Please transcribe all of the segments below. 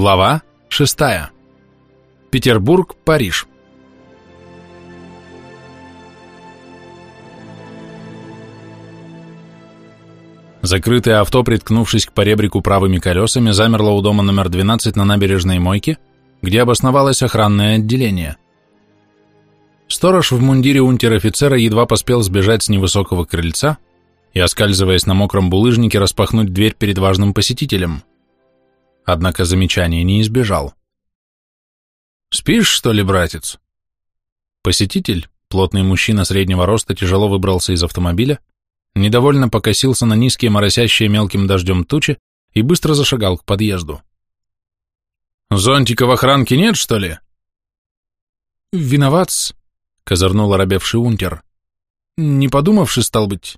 Глава 6. Петербург, Париж. Закрытое авто, приткнувшись к поребрику правыми колесами, замерло у дома номер 12 на набережной Мойке, где обосновалось охранное отделение. Сторож в мундире унтер-офицера едва поспел сбежать с невысокого крыльца и, оскальзываясь на мокром булыжнике, распахнуть дверь перед важным посетителем – однако замечания не избежал. «Спишь, что ли, братец?» Посетитель, плотный мужчина среднего роста, тяжело выбрался из автомобиля, недовольно покосился на низкие моросящие мелким дождем тучи и быстро зашагал к подъезду. «Зонтика в охранке нет, что ли?» «Виноват-с», — козырнул оробевший унтер. «Не подумавши, стал быть».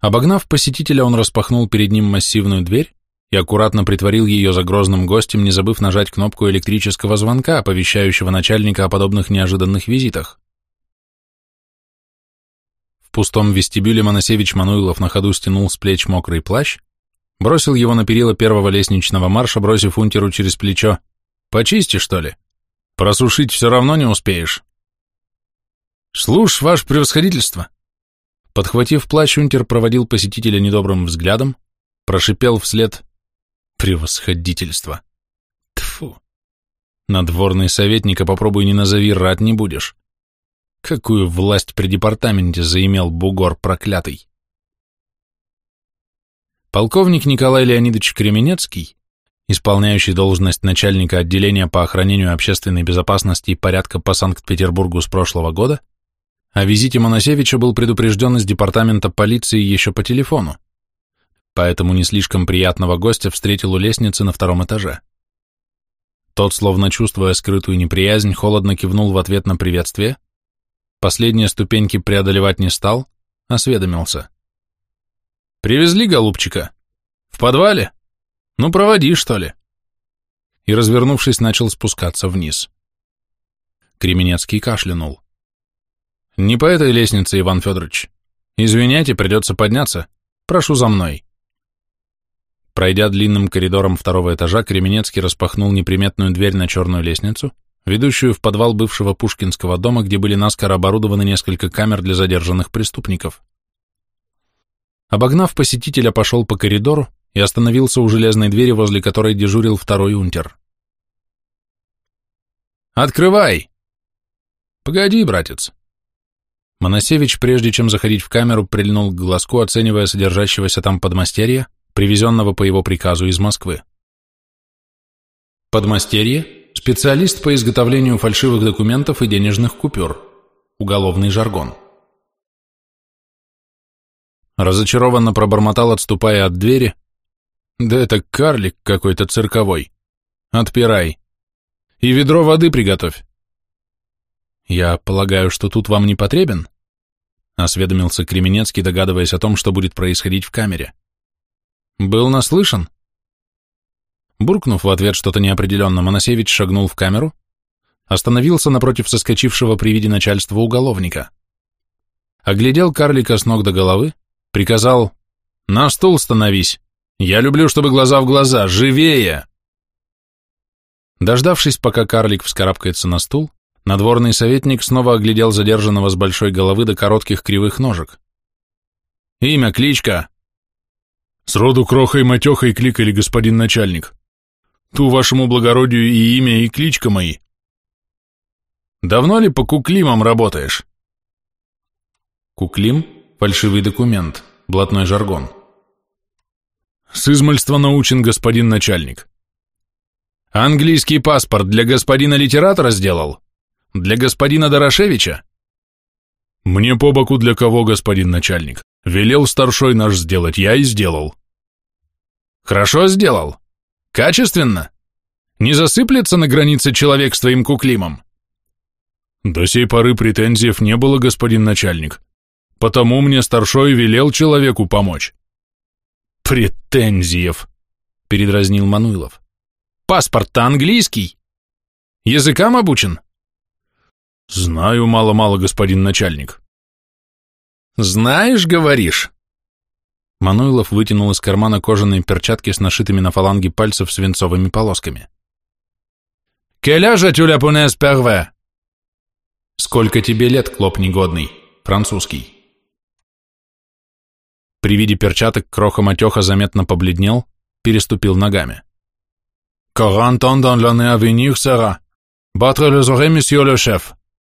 Обогнав посетителя, он распахнул перед ним массивную дверь и аккуратно притворил ее за грозным гостем, не забыв нажать кнопку электрического звонка, оповещающего начальника о подобных неожиданных визитах. В пустом вестибюле Моносевич Мануилов на ходу стянул с плеч мокрый плащ, бросил его на перила первого лестничного марша, бросив унтеру через плечо. «Почисти, что ли? Просушить все равно не успеешь». «Слушь, ваше превосходительство!» Подхватив плащ, унтер проводил посетителя недобрым взглядом, прошипел вслед Превосходительство. Тфу. Надворный советника попробуй не назови, рад не будешь. Какую власть при департаменте заимел бугор проклятый? Полковник Николай Леонидович Кременецкий, исполняющий должность начальника отделения по охранению общественной безопасности и порядка по Санкт-Петербургу с прошлого года, о визите Моносевича был предупрежден из департамента полиции еще по телефону поэтому не слишком приятного гостя встретил у лестницы на втором этаже. Тот, словно чувствуя скрытую неприязнь, холодно кивнул в ответ на приветствие, последние ступеньки преодолевать не стал, осведомился. «Привезли, голубчика? В подвале? Ну, проводи, что ли?» И, развернувшись, начал спускаться вниз. Кременецкий кашлянул. «Не по этой лестнице, Иван Федорович. Извиняйте, придется подняться. Прошу за мной». Пройдя длинным коридором второго этажа, Кременецкий распахнул неприметную дверь на черную лестницу, ведущую в подвал бывшего Пушкинского дома, где были наскоро оборудованы несколько камер для задержанных преступников. Обогнав посетителя, пошел по коридору и остановился у железной двери, возле которой дежурил второй унтер. «Открывай!» «Погоди, братец!» Моносевич, прежде чем заходить в камеру, прильнул к глазку, оценивая содержащегося там подмастерья, привезенного по его приказу из Москвы. Подмастерье – специалист по изготовлению фальшивых документов и денежных купюр. Уголовный жаргон. Разочарованно пробормотал, отступая от двери. «Да это карлик какой-то цирковой. Отпирай. И ведро воды приготовь». «Я полагаю, что тут вам не потребен?» — осведомился Кременецкий, догадываясь о том, что будет происходить в камере. «Был наслышан?» Буркнув в ответ что-то неопределенно, Моносевич шагнул в камеру, остановился напротив соскочившего при виде начальства уголовника. Оглядел карлика с ног до головы, приказал «На стул становись! Я люблю, чтобы глаза в глаза! Живее!» Дождавшись, пока карлик вскарабкается на стул, надворный советник снова оглядел задержанного с большой головы до коротких кривых ножек. «Имя, кличка?» Сроду крохой-матехой кликали, господин начальник. Ту вашему благородию и имя, и кличка мои. Давно ли по куклимам работаешь? Куклим – фальшивый документ, блатной жаргон. С измальства научен господин начальник. Английский паспорт для господина литератора сделал? Для господина Дорошевича? Мне по боку для кого, господин начальник? Велел старшой наш сделать, я и сделал. Хорошо сделал. Качественно. Не засыплется на границе человек с твоим куклимом? До сей поры претензиев не было, господин начальник. Потому мне старшой велел человеку помочь. Претензиев, передразнил Мануилов. Паспорт-то английский. Языкам обучен? Знаю мало-мало, господин начальник. Знаешь, говоришь? Мануилов вытянул из кармана кожаные перчатки с нашитыми на фаланге пальцев свинцовыми полосками. «Келя тюля ляпунес перве?» «Сколько тебе лет, клоп негодный?» Французский. При виде перчаток Кроха Матеха заметно побледнел, переступил ногами. «Quarante ans dans l'année à venir, sera. Battre les oreilles, monsieur le chef.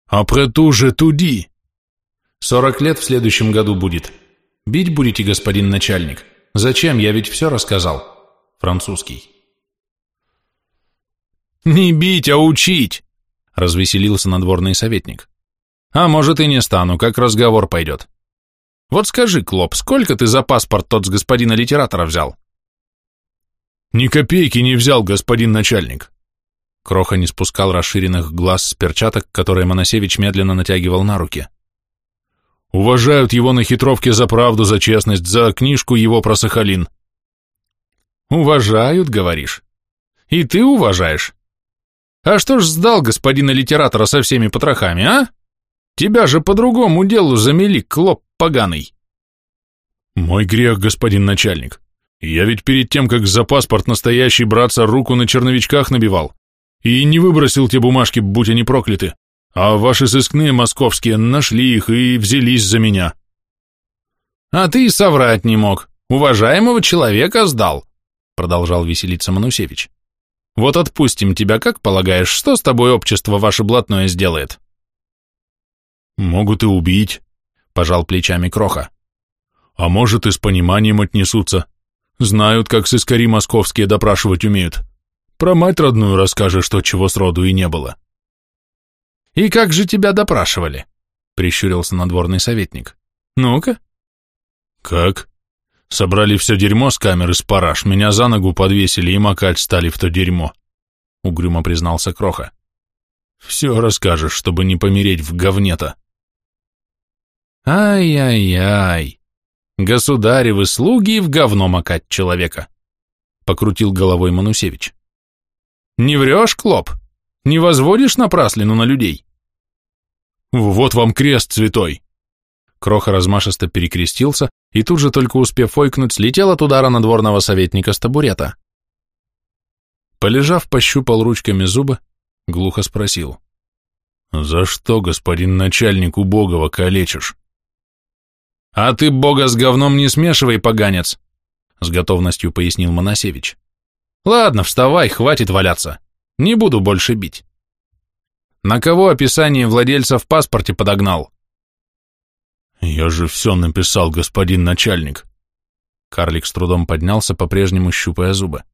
Après «Сорок лет в следующем году будет. Бить будете, господин начальник? Зачем? Я ведь все рассказал». Французский. «Не бить, а учить!» — развеселился надворный советник. «А может и не стану, как разговор пойдет. Вот скажи, Клоп, сколько ты за паспорт тот с господина литератора взял?» «Ни копейки не взял, господин начальник». Кроха не спускал расширенных глаз с перчаток, которые Моносевич медленно натягивал на руки. «Уважают его на хитровке за правду, за честность, за книжку его про Сахалин». «Уважают, говоришь? И ты уважаешь? А что ж сдал господина литератора со всеми потрохами, а? Тебя же по другому делу замели, клоп поганый». «Мой грех, господин начальник. Я ведь перед тем, как за паспорт настоящий браться руку на черновичках набивал, и не выбросил те бумажки, будь они прокляты, а ваши сыскные московские нашли их и взялись за меня». «А ты соврать не мог. Уважаемого человека сдал», продолжал веселиться Манусевич. «Вот отпустим тебя, как полагаешь, что с тобой общество ваше блатное сделает?» «Могут и убить», — пожал плечами Кроха. «А может, и с пониманием отнесутся. Знают, как сыскари московские допрашивать умеют. Про мать родную расскажешь, что чего сроду и не было. И как же тебя допрашивали? Прищурился надворный советник. Ну-ка. Как? Собрали все дерьмо с камеры с параш, меня за ногу подвесили и макать стали в то дерьмо. Угрюмо признался Кроха. Все расскажешь, чтобы не помереть в говне-то. Ай-яй-яй. Государевы слуги в говно макать человека, покрутил головой Манусевич. Не врешь, Клоп? Не возводишь напраслину на людей? Вот вам крест святой. Кроха размашисто перекрестился и тут же, только успев ойкнуть, слетел от удара надворного советника с табурета. Полежав, пощупал ручками зубы, глухо спросил. «За что, господин начальник, убогого калечишь?» «А ты бога с говном не смешивай, поганец!» — с готовностью пояснил Моносевич. «Ладно, вставай, хватит валяться. Не буду больше бить». «На кого описание владельца в паспорте подогнал?» «Я же все написал, господин начальник». Карлик с трудом поднялся, по-прежнему щупая зубы.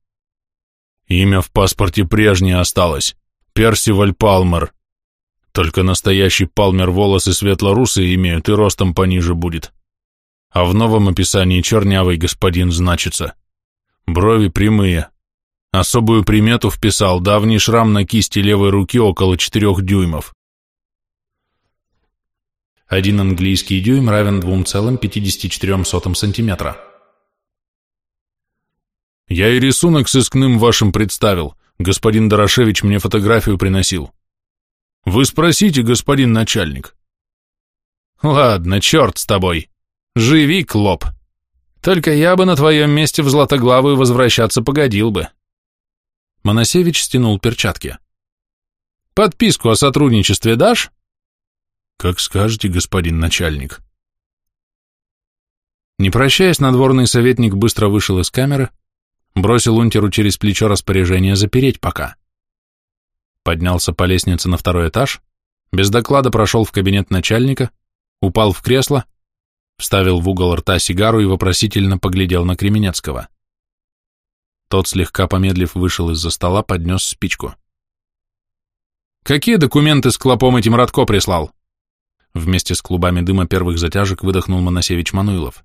«Имя в паспорте прежнее осталось. Персиваль Палмер. Только настоящий Палмер волосы светло-русые имеют и ростом пониже будет а в новом описании чернявый господин значится. Брови прямые. Особую примету вписал давний шрам на кисти левой руки около четырех дюймов. Один английский дюйм равен 2,54 сантиметра. Я и рисунок сыскным вашим представил. Господин Дорошевич мне фотографию приносил. Вы спросите, господин начальник. Ладно, черт с тобой. Живи, Клоп. Только я бы на твоем месте в Златоглавую возвращаться погодил бы. Моносевич стянул перчатки. Подписку о сотрудничестве дашь? Как скажете, господин начальник. Не прощаясь, надворный советник быстро вышел из камеры, бросил унтеру через плечо распоряжение запереть пока. Поднялся по лестнице на второй этаж, без доклада прошел в кабинет начальника, упал в кресло, вставил в угол рта сигару и вопросительно поглядел на Кременецкого. Тот, слегка помедлив, вышел из-за стола, поднес спичку. «Какие документы с клопом этим Радко прислал?» Вместе с клубами дыма первых затяжек выдохнул Моносевич Мануилов.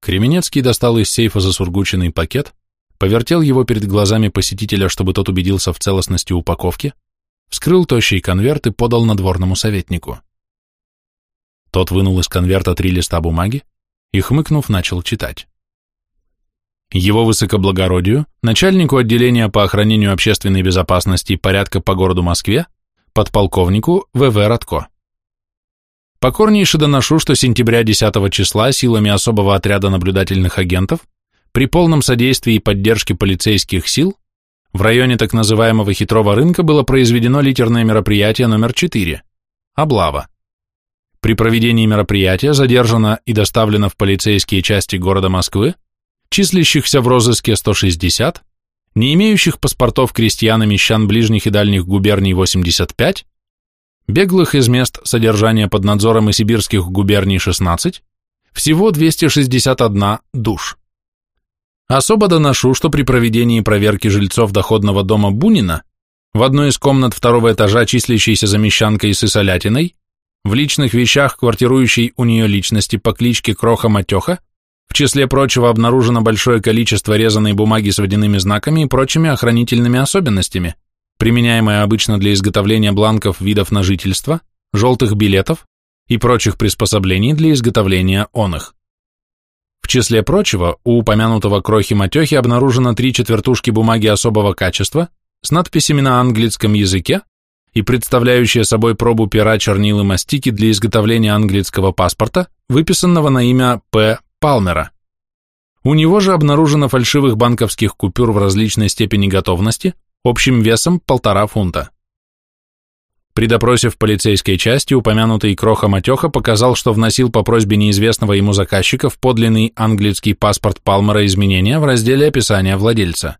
Кременецкий достал из сейфа засургученный пакет, повертел его перед глазами посетителя, чтобы тот убедился в целостности упаковки, вскрыл тощий конверт и подал надворному советнику. Тот вынул из конверта три листа бумаги и, хмыкнув, начал читать. Его высокоблагородию, начальнику отделения по охранению общественной безопасности и порядка по городу Москве, подполковнику В.В. Радко. покорнейше доношу, что сентября 10 числа силами особого отряда наблюдательных агентов при полном содействии и поддержке полицейских сил в районе так называемого хитрого рынка было произведено литерное мероприятие номер 4 – облава. При проведении мероприятия задержано и доставлено в полицейские части города Москвы, числящихся в розыске 160, не имеющих паспортов крестьян и мещан ближних и дальних губерний 85, беглых из мест содержания под надзором и сибирских губерний 16, всего 261 душ. Особо доношу, что при проведении проверки жильцов доходного дома Бунина в одной из комнат второго этажа, числящейся за мещанкой Сысолятиной, в личных вещах квартирующей у нее личности по кличке Кроха Матеха, в числе прочего обнаружено большое количество резаной бумаги с водяными знаками и прочими охранительными особенностями, применяемое обычно для изготовления бланков видов на жительство, желтых билетов и прочих приспособлений для изготовления оных. В числе прочего, у упомянутого крохи-матехи обнаружено три четвертушки бумаги особого качества с надписями на английском языке и представляющие собой пробу пера чернил и мастики для изготовления английского паспорта, выписанного на имя П. Палмера. У него же обнаружено фальшивых банковских купюр в различной степени готовности, общим весом полтора фунта. При допросе в полицейской части упомянутый Кроха-Матеха показал, что вносил по просьбе неизвестного ему заказчика в подлинный английский паспорт Палмера изменения в разделе описания владельца.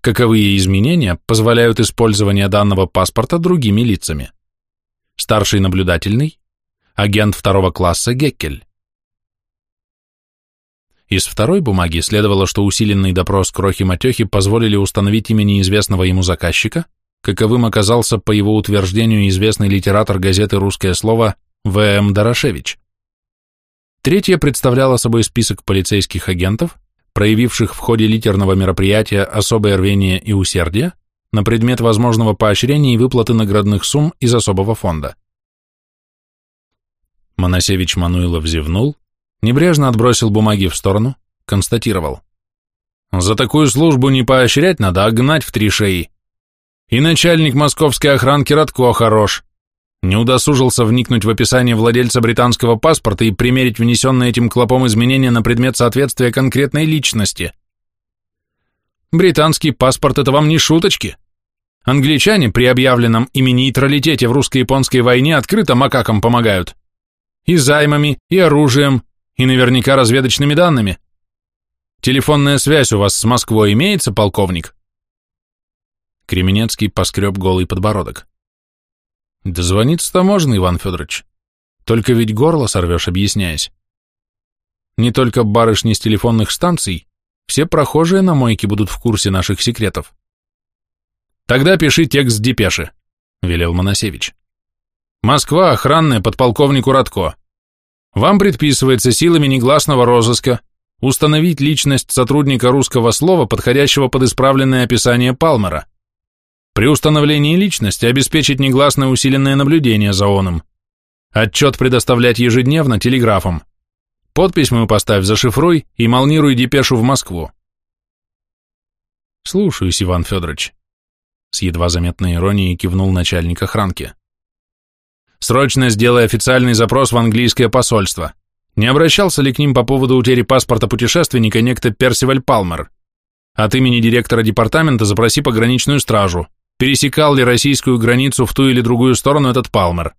Каковые изменения позволяют использование данного паспорта другими лицами. Старший наблюдательный, агент второго класса Геккель. Из второй бумаги следовало, что усиленный допрос Крохи-Матехи позволили установить имя неизвестного ему заказчика, каковым оказался, по его утверждению, известный литератор газеты «Русское слово» В.М. Дорошевич. Третье представляло собой список полицейских агентов, проявивших в ходе литерного мероприятия особое рвение и усердие на предмет возможного поощрения и выплаты наградных сумм из особого фонда. Моносевич Мануилов зевнул, небрежно отбросил бумаги в сторону, констатировал. «За такую службу не поощрять надо, а гнать в три шеи. И начальник московской охранки Радко хорош. Не удосужился вникнуть в описание владельца британского паспорта и примерить внесенные этим клопом изменения на предмет соответствия конкретной личности. Британский паспорт – это вам не шуточки. Англичане при объявленном ими нейтралитете в русско-японской войне открыто макакам помогают. И займами, и оружием, и наверняка разведочными данными. Телефонная связь у вас с Москвой имеется, полковник? Кременецкий поскреб голый подбородок. Дозвониться-то можно, Иван Федорович. Только ведь горло сорвешь, объясняясь. Не только барышни с телефонных станций, все прохожие на мойке будут в курсе наших секретов. Тогда пиши текст депеши, велел Моносевич. Москва, охранная, подполковнику Радко. Вам предписывается силами негласного розыска установить личность сотрудника русского слова, подходящего под исправленное описание Палмера. При установлении личности обеспечить негласное усиленное наблюдение за оном. Отчет предоставлять ежедневно телеграфом. Подпись мою поставь, зашифруй и молнируй депешу в Москву. Слушаюсь, Иван Федорович. С едва заметной иронией кивнул начальник охранки. Срочно сделай официальный запрос в английское посольство. Не обращался ли к ним по поводу утери паспорта путешественника некто Персиваль Палмер? От имени директора департамента запроси пограничную стражу пересекал ли российскую границу в ту или другую сторону этот Палмер.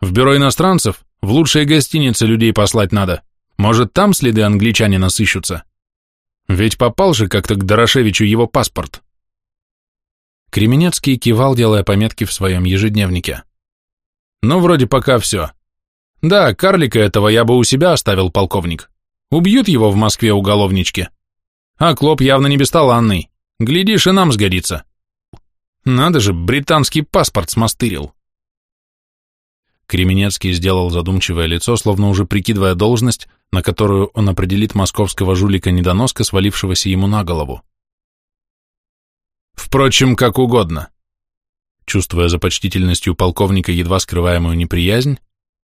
В бюро иностранцев в лучшие гостиницы людей послать надо. Может, там следы англичанина сыщутся? Ведь попал же как-то к Дорошевичу его паспорт. Кременецкий кивал, делая пометки в своем ежедневнике. Ну, вроде пока все. Да, карлика этого я бы у себя оставил, полковник. Убьют его в Москве уголовнички. А Клоп явно не бесталанный. Глядишь, и нам сгодится. Надо же, британский паспорт смастырил. Кременецкий сделал задумчивое лицо, словно уже прикидывая должность, на которую он определит московского жулика-недоноска, свалившегося ему на голову. Впрочем, как угодно. Чувствуя за почтительностью полковника едва скрываемую неприязнь,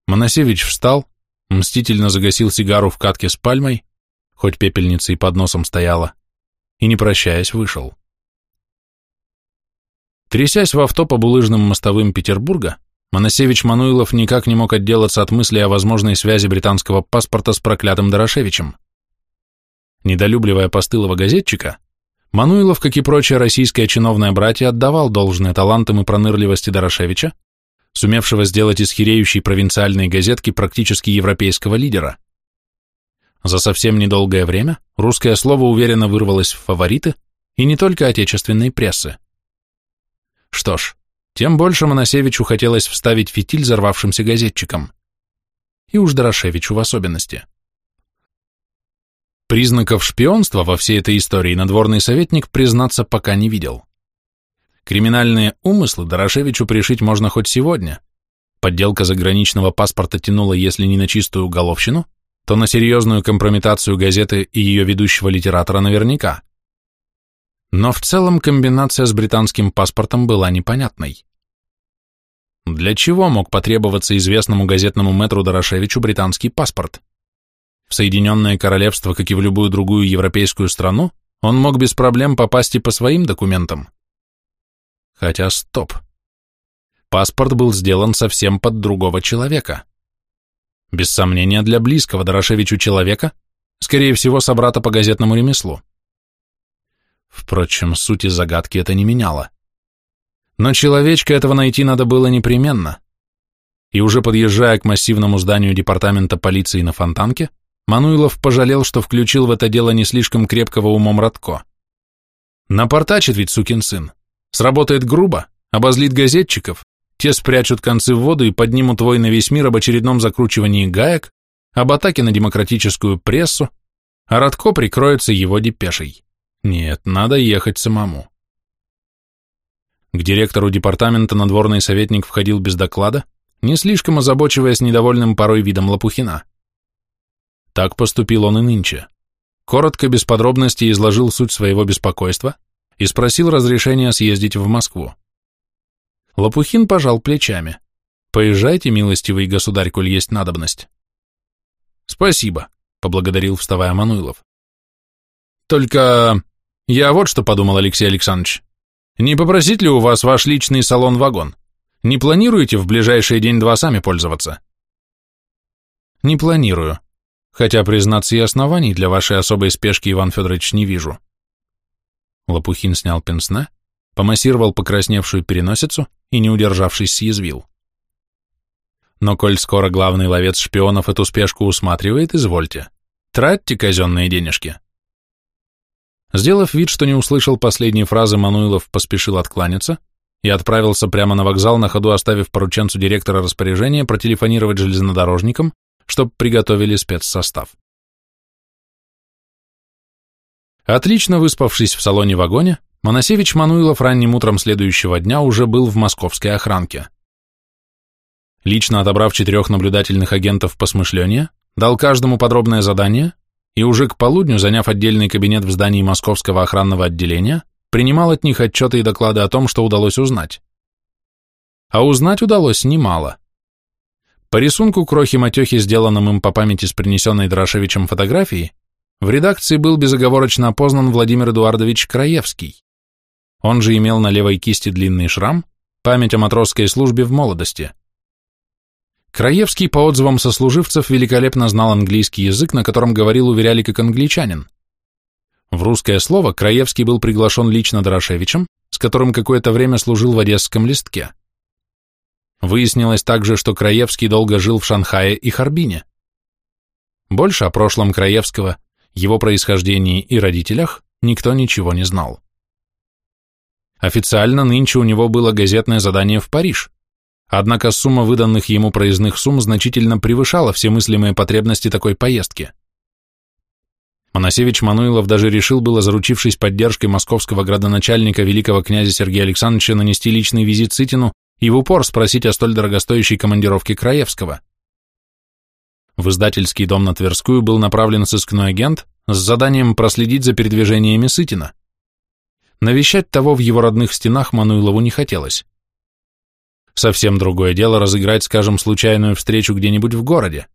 Моносевич встал, мстительно загасил сигару в катке с пальмой, хоть пепельница и под носом стояла, и, не прощаясь, вышел. Трясясь в авто по булыжным мостовым Петербурга, Моносевич Мануилов никак не мог отделаться от мысли о возможной связи британского паспорта с проклятым Дорошевичем. Недолюбливая постылого газетчика, Мануилов, как и прочее российское чиновное братья, отдавал должное талантам и пронырливости Дорошевича, сумевшего сделать из хиреющей провинциальной газетки практически европейского лидера. За совсем недолгое время русское слово уверенно вырвалось в фавориты, и не только отечественной прессы. Что ж, тем больше Моносевичу хотелось вставить фитиль взорвавшимся газетчикам. И уж Дорошевичу в особенности. Признаков шпионства во всей этой истории надворный советник, признаться, пока не видел. Криминальные умыслы Дорошевичу пришить можно хоть сегодня. Подделка заграничного паспорта тянула, если не на чистую уголовщину, то на серьезную компрометацию газеты и ее ведущего литератора наверняка. Но в целом комбинация с британским паспортом была непонятной. Для чего мог потребоваться известному газетному мэтру Дорошевичу британский паспорт? В Соединенное Королевство, как и в любую другую европейскую страну, он мог без проблем попасть и по своим документам. Хотя стоп. Паспорт был сделан совсем под другого человека. Без сомнения, для близкого Дорошевичу человека, скорее всего, собрата по газетному ремеслу. Впрочем, сути загадки это не меняло. Но человечка этого найти надо было непременно. И уже подъезжая к массивному зданию департамента полиции на Фонтанке, Мануилов пожалел, что включил в это дело не слишком крепкого умом Радко. Напортачит ведь сукин сын. Сработает грубо, обозлит газетчиков, те спрячут концы в воду и поднимут вой на весь мир об очередном закручивании гаек, об атаке на демократическую прессу, а Радко прикроется его депешей. Нет, надо ехать самому. К директору департамента надворный советник входил без доклада, не слишком озабочиваясь недовольным порой видом Лопухина. Так поступил он и нынче. Коротко, без подробностей изложил суть своего беспокойства и спросил разрешения съездить в Москву. Лопухин пожал плечами. «Поезжайте, милостивый государь, коль есть надобность». «Спасибо», — поблагодарил, вставая Мануилов. «Только я вот что подумал, Алексей Александрович. Не попросить ли у вас ваш личный салон-вагон? Не планируете в ближайший день-два сами пользоваться? Не планирую. Хотя, признаться, и оснований для вашей особой спешки, Иван Федорович, не вижу. Лопухин снял пенсне, помассировал покрасневшую переносицу и, не удержавшись, съязвил. Но коль скоро главный ловец шпионов эту спешку усматривает, извольте. Тратьте казенные денежки. Сделав вид, что не услышал последней фразы, Мануилов поспешил откланяться и отправился прямо на вокзал, на ходу оставив порученцу директора распоряжение протелефонировать железнодорожникам, чтоб приготовили спецсостав. Отлично выспавшись в салоне-вагоне, Моносевич Мануилов ранним утром следующего дня уже был в московской охранке. Лично отобрав четырех наблюдательных агентов по смышлению, дал каждому подробное задание и уже к полудню, заняв отдельный кабинет в здании Московского охранного отделения, принимал от них отчеты и доклады о том, что удалось узнать. А узнать удалось немало. По рисунку крохи-матехи, сделанным им по памяти с принесенной Дорошевичем фотографией, в редакции был безоговорочно опознан Владимир Эдуардович Краевский. Он же имел на левой кисти длинный шрам, память о матросской службе в молодости. Краевский, по отзывам сослуживцев, великолепно знал английский язык, на котором говорил, уверяли, как англичанин. В русское слово Краевский был приглашен лично Дорошевичем, с которым какое-то время служил в Одесском листке. Выяснилось также, что Краевский долго жил в Шанхае и Харбине. Больше о прошлом Краевского, его происхождении и родителях никто ничего не знал. Официально нынче у него было газетное задание в Париж, Однако сумма выданных ему проездных сумм значительно превышала все мыслимые потребности такой поездки. Моносевич Мануилов даже решил было, заручившись поддержкой московского градоначальника великого князя Сергея Александровича, нанести личный визит Сытину и в упор спросить о столь дорогостоящей командировке Краевского. В издательский дом на Тверскую был направлен сыскной агент с заданием проследить за передвижениями Сытина. Навещать того в его родных стенах Мануилову не хотелось. Совсем другое дело разыграть, скажем, случайную встречу где-нибудь в городе.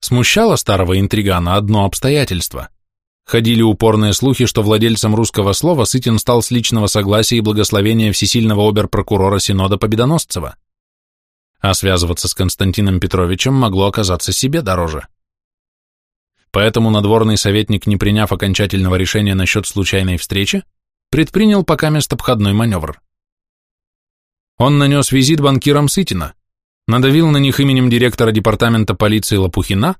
Смущало старого интригана одно обстоятельство. Ходили упорные слухи, что владельцем русского слова Сытин стал с личного согласия и благословения всесильного обер-прокурора Синода Победоносцева. а связываться с Константином Петровичем могло оказаться себе дороже. Поэтому надворный советник, не приняв окончательного решения насчет случайной встречи, предпринял пока место обходной маневр. Он нанес визит банкирам Сытина, надавил на них именем директора департамента полиции Лопухина,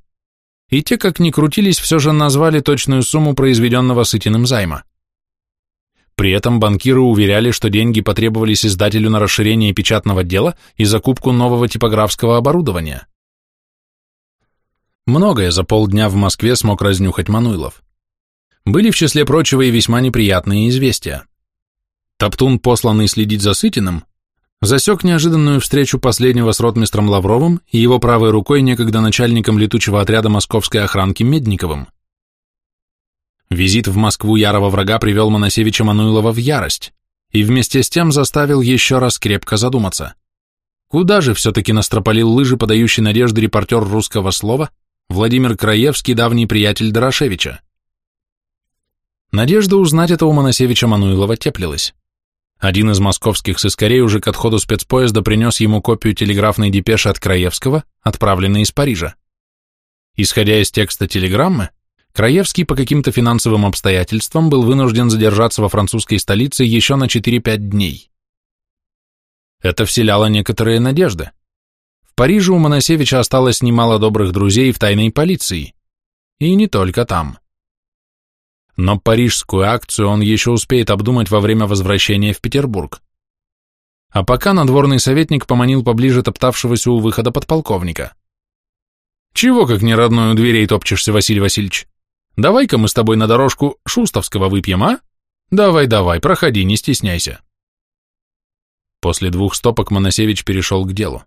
и те, как ни крутились, все же назвали точную сумму произведенного Сытиным займа. При этом банкиры уверяли, что деньги потребовались издателю на расширение печатного дела и закупку нового типографского оборудования. Многое за полдня в Москве смог разнюхать Мануилов. Были в числе прочего и весьма неприятные известия. Топтун, посланный следить за Сытиным, засек неожиданную встречу последнего с ротмистром Лавровым и его правой рукой некогда начальником летучего отряда московской охранки Медниковым. Визит в Москву ярого врага привел Моносевича Мануилова в ярость и вместе с тем заставил еще раз крепко задуматься. Куда же все-таки настропалил лыжи, подающий надежды репортер русского слова Владимир Краевский, давний приятель Дорошевича? Надежда узнать это у Моносевича Мануилова теплилась. Один из московских сыскарей уже к отходу спецпоезда принес ему копию телеграфной депеши от Краевского, отправленной из Парижа. Исходя из текста телеграммы, Краевский по каким-то финансовым обстоятельствам был вынужден задержаться во французской столице еще на 4-5 дней. Это вселяло некоторые надежды. В Париже у Моносевича осталось немало добрых друзей в тайной полиции. И не только там. Но парижскую акцию он еще успеет обдумать во время возвращения в Петербург. А пока надворный советник поманил поближе топтавшегося у выхода подполковника. «Чего, как не родной у дверей топчешься, Василий Васильевич? Давай-ка мы с тобой на дорожку Шустовского выпьем, а? Давай-давай, проходи, не стесняйся. После двух стопок Моносевич перешел к делу.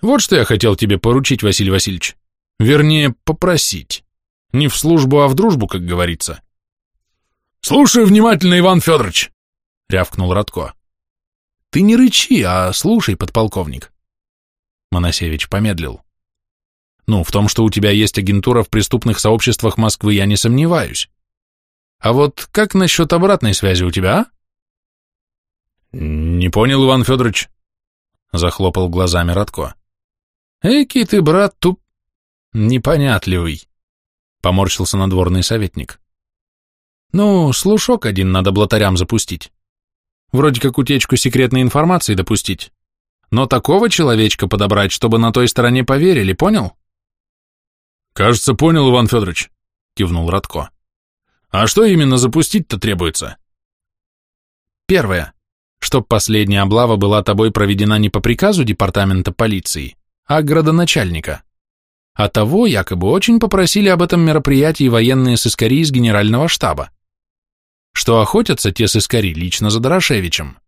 Вот что я хотел тебе поручить, Василий Васильевич. Вернее, попросить. Не в службу, а в дружбу, как говорится. Слушай внимательно, Иван Федорович, рявкнул Радко. Ты не рычи, а слушай, подполковник. Моносевич помедлил. Ну, в том, что у тебя есть агентура в преступных сообществах Москвы, я не сомневаюсь. А вот как насчет обратной связи у тебя, а? Не понял, Иван Федорович. Захлопал глазами Радко. Эки ты, брат, туп... Непонятливый. Поморщился надворный советник. Ну, слушок один надо блатарям запустить. Вроде как утечку секретной информации допустить. Но такого человечка подобрать, чтобы на той стороне поверили, понял? «Кажется, понял, Иван Федорович», — кивнул Радко. «А что именно запустить-то требуется?» «Первое. Чтоб последняя облава была тобой проведена не по приказу департамента полиции, а градоначальника. А того якобы очень попросили об этом мероприятии военные сыскари из генерального штаба. Что охотятся те сыскари лично за Дорошевичем.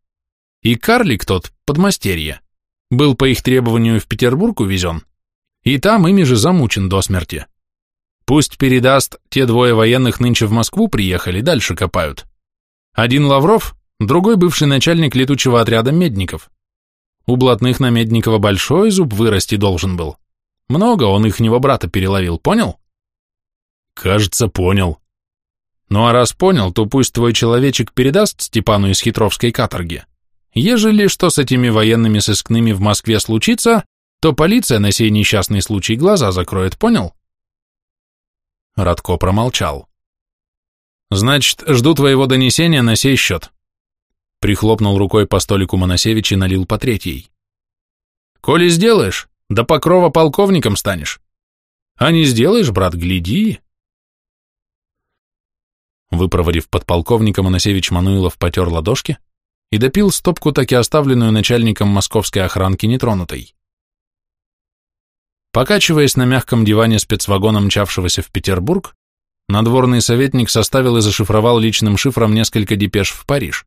И карлик тот, подмастерье, был по их требованию в Петербург увезен, и там ими же замучен до смерти. Пусть передаст, те двое военных нынче в Москву приехали, дальше копают. Один Лавров, другой бывший начальник летучего отряда Медников. У блатных на Медникова большой зуб вырасти должен был. Много он ихнего брата переловил, понял? Кажется, понял. Ну а раз понял, то пусть твой человечек передаст Степану из хитровской каторги. Ежели что с этими военными сыскными в Москве случится, то полиция на сей несчастный случай глаза закроет, понял? Радко промолчал. Значит, жду твоего донесения на сей счет. Прихлопнул рукой по столику Моносевич и налил по третьей. Коли сделаешь, до покрова полковником станешь. А не сделаешь, брат, гляди. Выпроводив подполковника, Моносевич Мануилов потер ладошки и допил стопку, так и оставленную начальником московской охранки нетронутой. Покачиваясь на мягком диване спецвагона, мчавшегося в Петербург, надворный советник составил и зашифровал личным шифром несколько депеш в Париж.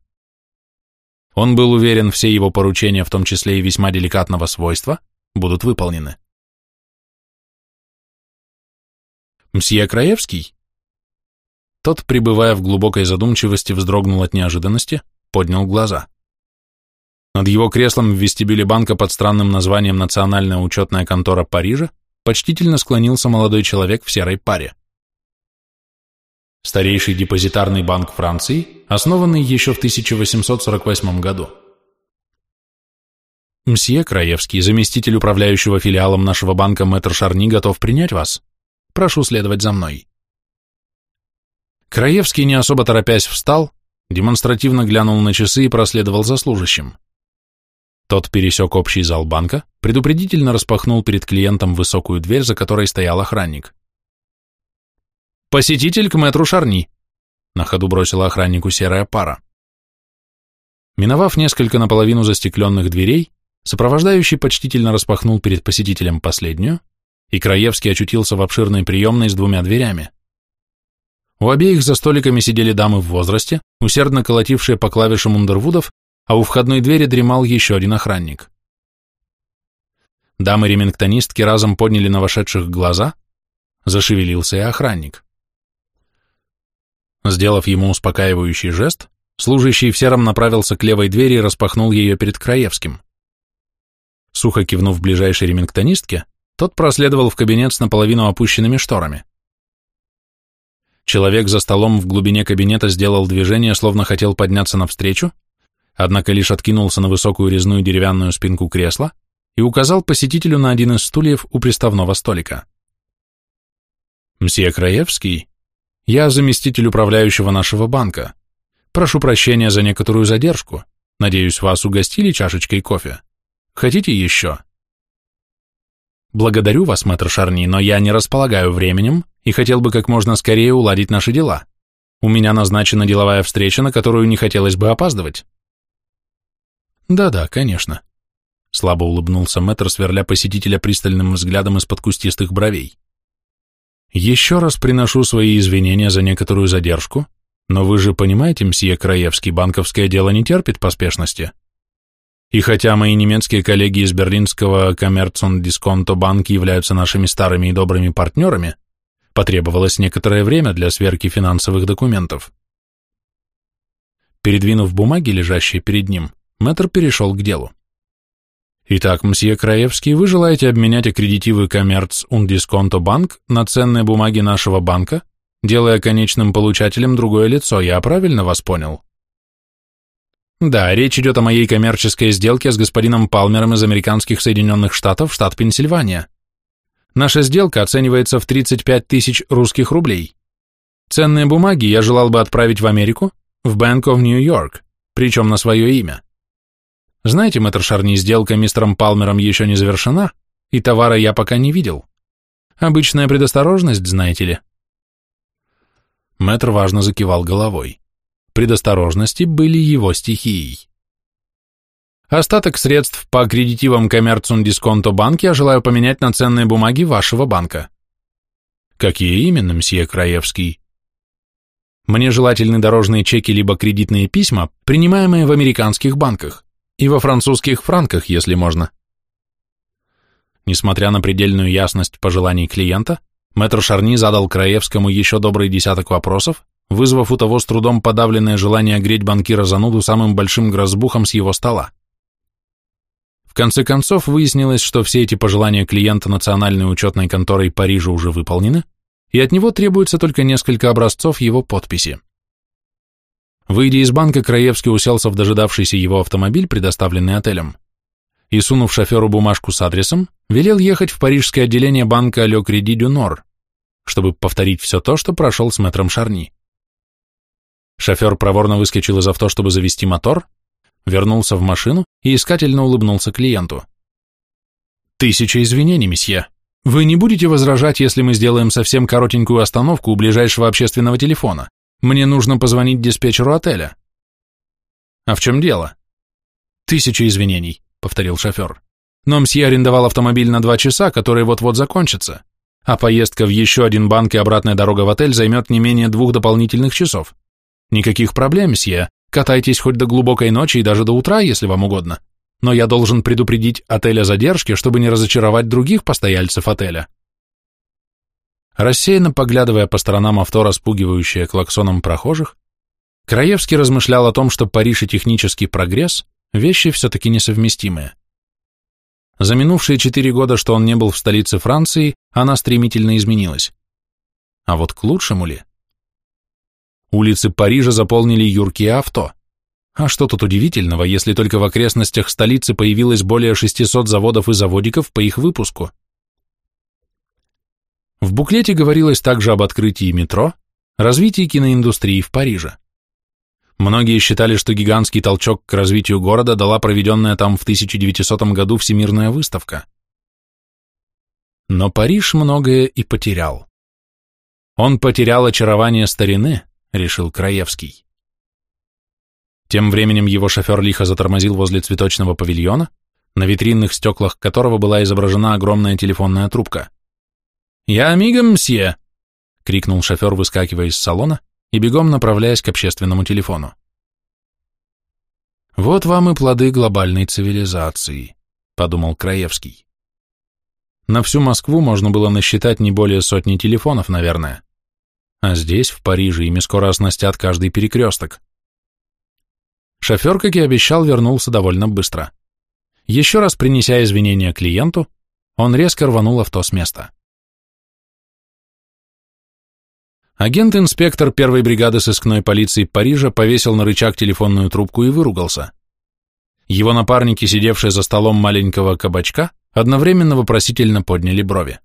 Он был уверен, все его поручения, в том числе и весьма деликатного свойства, будут выполнены. «Мсье Краевский?» Тот, пребывая в глубокой задумчивости, вздрогнул от неожиданности, поднял глаза. Над его креслом в вестибюле банка под странным названием «Национальная учетная контора Парижа» почтительно склонился молодой человек в серой паре. Старейший депозитарный банк Франции, основанный еще в 1848 году. Мсье Краевский, заместитель управляющего филиалом нашего банка Мэтр Шарни, готов принять вас. Прошу следовать за мной. Краевский, не особо торопясь, встал, демонстративно глянул на часы и проследовал за служащим. Тот пересек общий зал банка, предупредительно распахнул перед клиентом высокую дверь, за которой стоял охранник. «Посетитель к мэтру Шарни», — на ходу бросила охраннику серая пара. Миновав несколько наполовину застекленных дверей, сопровождающий почтительно распахнул перед посетителем последнюю, и Краевский очутился в обширной приемной с двумя дверями. У обеих за столиками сидели дамы в возрасте, усердно колотившие по клавишам Ундервудов а у входной двери дремал еще один охранник. Дамы-ремингтонистки разом подняли на вошедших глаза, зашевелился и охранник. Сделав ему успокаивающий жест, служащий в сером направился к левой двери и распахнул ее перед Краевским. Сухо кивнув ближайшей ремингтонистке, тот проследовал в кабинет с наполовину опущенными шторами. Человек за столом в глубине кабинета сделал движение, словно хотел подняться навстречу, однако лишь откинулся на высокую резную деревянную спинку кресла и указал посетителю на один из стульев у приставного столика. «Мсье Краевский, я заместитель управляющего нашего банка. Прошу прощения за некоторую задержку. Надеюсь, вас угостили чашечкой кофе. Хотите еще?» «Благодарю вас, мэтр Шарни, но я не располагаю временем и хотел бы как можно скорее уладить наши дела. У меня назначена деловая встреча, на которую не хотелось бы опаздывать». «Да-да, конечно», — слабо улыбнулся мэтр, сверля посетителя пристальным взглядом из-под кустистых бровей. «Еще раз приношу свои извинения за некоторую задержку, но вы же понимаете, мсье Краевский, банковское дело не терпит поспешности. И хотя мои немецкие коллеги из берлинского Коммерцон Дисконто банки являются нашими старыми и добрыми партнерами, потребовалось некоторое время для сверки финансовых документов». Передвинув бумаги, лежащие перед ним, Мэтр перешел к делу. Итак, мсье Краевский, вы желаете обменять аккредитивы Коммерц Ундисконто Банк на ценные бумаги нашего банка, делая конечным получателем другое лицо, я правильно вас понял? Да, речь идет о моей коммерческой сделке с господином Палмером из американских Соединенных Штатов, штат Пенсильвания. Наша сделка оценивается в 35 тысяч русских рублей. Ценные бумаги я желал бы отправить в Америку, в Bank of York, причем на свое имя. Знаете, мэтр Шарни, сделка мистером Палмером еще не завершена, и товара я пока не видел. Обычная предосторожность, знаете ли. Мэтр важно закивал головой. Предосторожности были его стихией. Остаток средств по аккредитивам Коммерцун Дисконто банке я желаю поменять на ценные бумаги вашего банка. Какие именно, мсье Краевский? Мне желательны дорожные чеки либо кредитные письма, принимаемые в американских банках. И во французских франках, если можно. Несмотря на предельную ясность пожеланий клиента, мэтр Шарни задал Краевскому еще добрый десяток вопросов, вызвав у того с трудом подавленное желание греть банкира зануду самым большим грозбухом с его стола. В конце концов выяснилось, что все эти пожелания клиента национальной учетной конторой Парижа уже выполнены, и от него требуется только несколько образцов его подписи. Выйдя из банка, Краевский уселся в дожидавшийся его автомобиль, предоставленный отелем, и, сунув шоферу бумажку с адресом, велел ехать в парижское отделение банка Ле Креди Дю Нор, чтобы повторить все то, что прошел с мэтром Шарни. Шофер проворно выскочил из авто, чтобы завести мотор, вернулся в машину и искательно улыбнулся клиенту. «Тысяча извинений, месье. Вы не будете возражать, если мы сделаем совсем коротенькую остановку у ближайшего общественного телефона?» Мне нужно позвонить диспетчеру отеля. А в чем дело? Тысяча извинений, повторил шофер. Но мсье арендовал автомобиль на два часа, которые вот-вот закончатся, а поездка в еще один банк и обратная дорога в отель займет не менее двух дополнительных часов. Никаких проблем, мсье, катайтесь хоть до глубокой ночи и даже до утра, если вам угодно. Но я должен предупредить отель о задержке, чтобы не разочаровать других постояльцев отеля. Рассеянно поглядывая по сторонам авто, распугивающее клаксоном прохожих, Краевский размышлял о том, что Париж и технический прогресс – вещи все-таки несовместимые. За минувшие четыре года, что он не был в столице Франции, она стремительно изменилась. А вот к лучшему ли? Улицы Парижа заполнили юркие авто. А что тут удивительного, если только в окрестностях столицы появилось более 600 заводов и заводиков по их выпуску? В буклете говорилось также об открытии метро, развитии киноиндустрии в Париже. Многие считали, что гигантский толчок к развитию города дала проведенная там в 1900 году Всемирная выставка. Но Париж многое и потерял. Он потерял очарование старины, решил Краевский. Тем временем его шофер лихо затормозил возле цветочного павильона, на витринных стеклах которого была изображена огромная телефонная трубка. «Я мигом, мсье!» — крикнул шофер, выскакивая из салона и бегом направляясь к общественному телефону. «Вот вам и плоды глобальной цивилизации», — подумал Краевский. На всю Москву можно было насчитать не более сотни телефонов, наверное. А здесь, в Париже, ими скоро оснастят каждый перекресток. Шофер, как и обещал, вернулся довольно быстро. Еще раз принеся извинения клиенту, он резко рванул авто с места. Агент-инспектор первой бригады сыскной полиции Парижа повесил на рычаг телефонную трубку и выругался. Его напарники, сидевшие за столом маленького кабачка, одновременно вопросительно подняли брови.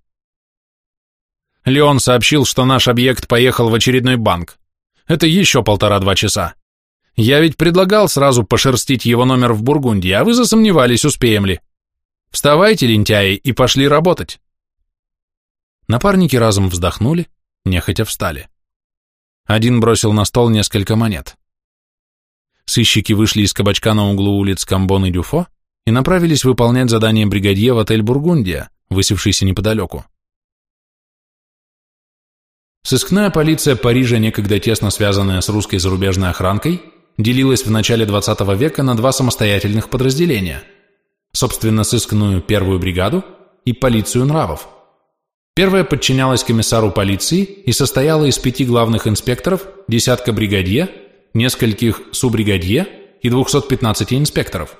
Леон сообщил, что наш объект поехал в очередной банк. Это еще полтора-два часа. Я ведь предлагал сразу пошерстить его номер в Бургундии, а вы засомневались, успеем ли. Вставайте, лентяи, и пошли работать. Напарники разом вздохнули, нехотя встали. Один бросил на стол несколько монет. Сыщики вышли из кабачка на углу улиц Камбон и Дюфо и направились выполнять задание бригадье в отель «Бургундия», высевшийся неподалеку. Сыскная полиция Парижа, некогда тесно связанная с русской зарубежной охранкой, делилась в начале 20 века на два самостоятельных подразделения – собственно, сыскную первую бригаду и полицию нравов. Первая подчинялась комиссару полиции и состояла из пяти главных инспекторов, десятка бригадье, нескольких суббригадье и 215 инспекторов.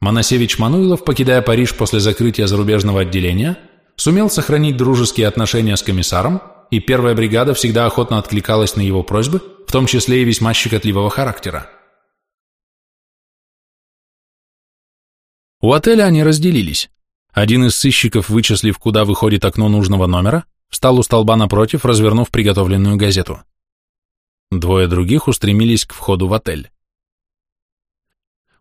Моносевич Мануилов, покидая Париж после закрытия зарубежного отделения, сумел сохранить дружеские отношения с комиссаром, и первая бригада всегда охотно откликалась на его просьбы, в том числе и весьма щекотливого характера. У отеля они разделились. Один из сыщиков, вычислив, куда выходит окно нужного номера, встал у столба напротив, развернув приготовленную газету. Двое других устремились к входу в отель.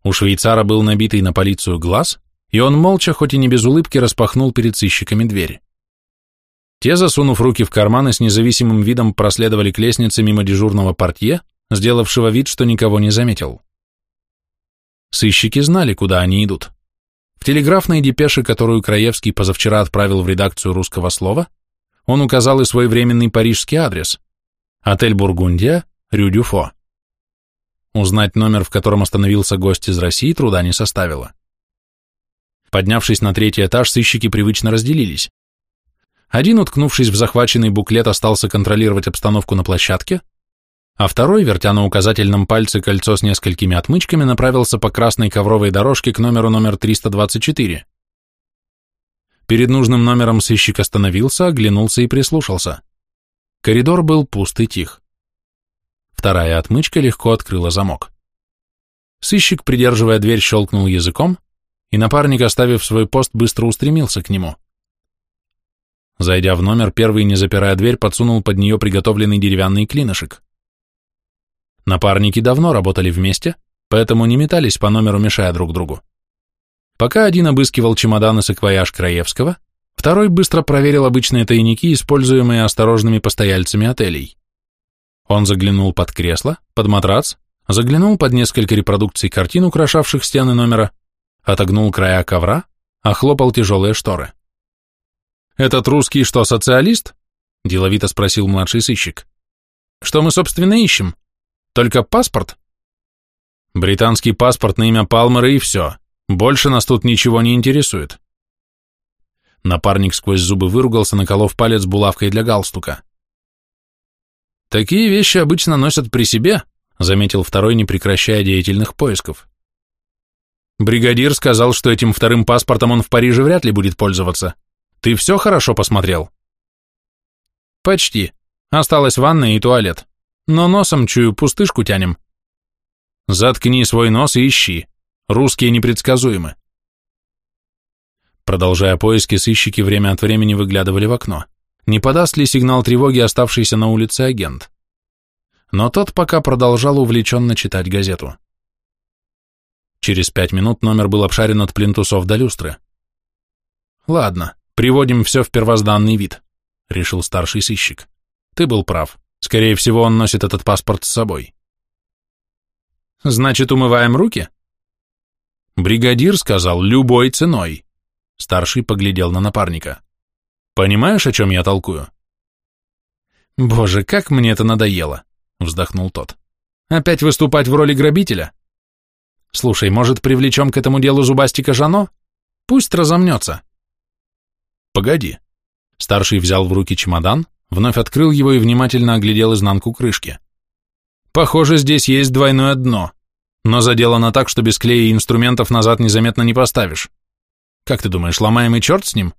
У швейцара был набитый на полицию глаз, и он молча, хоть и не без улыбки, распахнул перед сыщиками дверь. Те, засунув руки в карманы, с независимым видом проследовали к лестнице мимо дежурного портье, сделавшего вид, что никого не заметил. Сыщики знали, куда они идут. В телеграфной депеше, которую Краевский позавчера отправил в редакцию «Русского слова», он указал и свой временный парижский адрес – отель «Бургундия», Рю-Дюфо. Узнать номер, в котором остановился гость из России, труда не составило. Поднявшись на третий этаж, сыщики привычно разделились. Один, уткнувшись в захваченный буклет, остался контролировать обстановку на площадке, а второй, вертя на указательном пальце кольцо с несколькими отмычками, направился по красной ковровой дорожке к номеру номер 324. Перед нужным номером сыщик остановился, оглянулся и прислушался. Коридор был пуст и тих. Вторая отмычка легко открыла замок. Сыщик, придерживая дверь, щелкнул языком, и напарник, оставив свой пост, быстро устремился к нему. Зайдя в номер, первый, не запирая дверь, подсунул под нее приготовленный деревянный клинышек. Напарники давно работали вместе, поэтому не метались по номеру, мешая друг другу. Пока один обыскивал чемодан и саквояж Краевского, второй быстро проверил обычные тайники, используемые осторожными постояльцами отелей. Он заглянул под кресло, под матрац, заглянул под несколько репродукций картин, украшавших стены номера, отогнул края ковра, охлопал тяжелые шторы. «Этот русский что, социалист?» – деловито спросил младший сыщик. «Что мы, собственно, ищем?» Только паспорт? Британский паспорт на имя Палмера и все. Больше нас тут ничего не интересует. Напарник сквозь зубы выругался, наколов палец булавкой для галстука. Такие вещи обычно носят при себе, заметил второй, не прекращая деятельных поисков. Бригадир сказал, что этим вторым паспортом он в Париже вряд ли будет пользоваться. Ты все хорошо посмотрел? Почти. Осталась ванная и туалет но носом чую, пустышку тянем. Заткни свой нос и ищи. Русские непредсказуемы. Продолжая поиски, сыщики время от времени выглядывали в окно. Не подаст ли сигнал тревоги оставшийся на улице агент? Но тот пока продолжал увлеченно читать газету. Через пять минут номер был обшарен от плинтусов до люстры. «Ладно, приводим все в первозданный вид», — решил старший сыщик. «Ты был прав. Скорее всего, он носит этот паспорт с собой». «Значит, умываем руки?» Бригадир сказал «любой ценой». Старший поглядел на напарника. «Понимаешь, о чем я толкую?» «Боже, как мне это надоело!» — вздохнул тот. «Опять выступать в роли грабителя? Слушай, может, привлечем к этому делу зубастика Жано? Пусть разомнется. Погоди. Старший взял в руки чемодан, вновь открыл его и внимательно оглядел изнанку крышки. Похоже, здесь есть двойное дно, но заделано так, что без клея и инструментов назад незаметно не поставишь. Как ты думаешь, ломаем и черт с ним?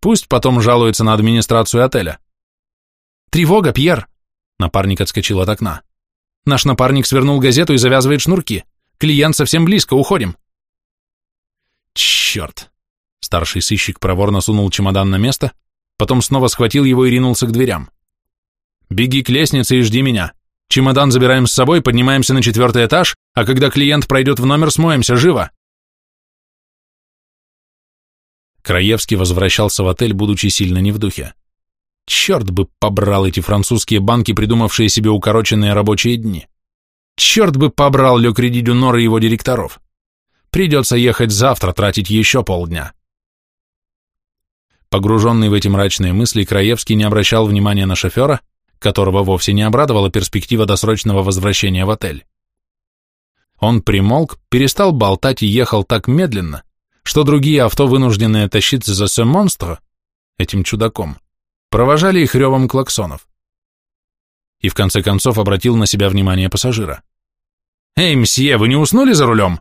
Пусть потом жалуется на администрацию отеля. Тревога, Пьер! Напарник отскочил от окна. Наш напарник свернул газету и завязывает шнурки. Клиент совсем близко, уходим. Черт. Старший сыщик проворно сунул чемодан на место, потом снова схватил его и ринулся к дверям. Беги к лестнице и жди меня. Чемодан забираем с собой, поднимаемся на четвертый этаж, а когда клиент пройдет в номер, смоемся, живо. Краевский возвращался в отель, будучи сильно не в духе. Черт бы побрал эти французские банки, придумавшие себе укороченные рабочие дни. Черт бы побрал Ле Креди Дюнор и его директоров. Придется ехать завтра, тратить еще полдня. Погруженный в эти мрачные мысли, Краевский не обращал внимания на шофера, которого вовсе не обрадовала перспектива досрочного возвращения в отель. Он примолк, перестал болтать и ехал так медленно, что другие авто, вынужденные тащиться за «Се монстро», этим чудаком, провожали их ревом клаксонов. И в конце концов обратил на себя внимание пассажира. «Эй, мсье, вы не уснули за рулем?»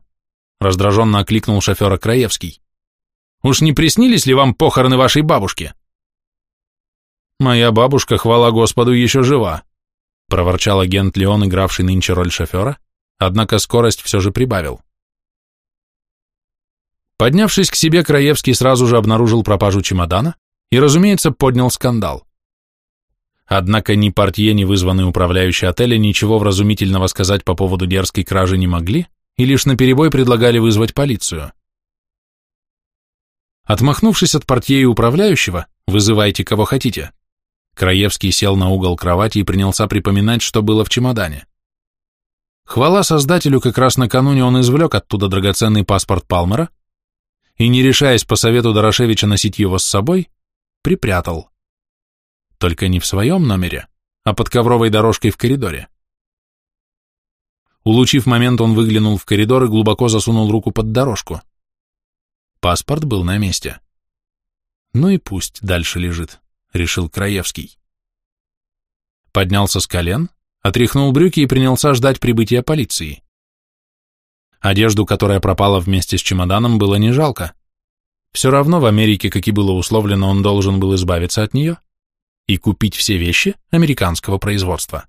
Раздраженно окликнул шофера Краевский. «Уж не приснились ли вам похороны вашей бабушки?» «Моя бабушка, хвала Господу, еще жива», проворчал агент Леон, игравший нынче роль шофера, однако скорость все же прибавил. Поднявшись к себе, Краевский сразу же обнаружил пропажу чемодана и, разумеется, поднял скандал. Однако ни портье, ни вызванный управляющий отеля ничего вразумительного сказать по поводу дерзкой кражи не могли и лишь наперебой предлагали вызвать полицию. Отмахнувшись от портье и управляющего, вызывайте кого хотите, Краевский сел на угол кровати и принялся припоминать, что было в чемодане. Хвала создателю, как раз накануне он извлек оттуда драгоценный паспорт Палмера и, не решаясь по совету Дорошевича носить его с собой, припрятал только не в своем номере, а под ковровой дорожкой в коридоре. Улучив момент, он выглянул в коридор и глубоко засунул руку под дорожку. Паспорт был на месте. Ну и пусть дальше лежит, решил Краевский. Поднялся с колен, отряхнул брюки и принялся ждать прибытия полиции. Одежду, которая пропала вместе с чемоданом, было не жалко. Все равно в Америке, как и было условлено, он должен был избавиться от нее и купить все вещи американского производства.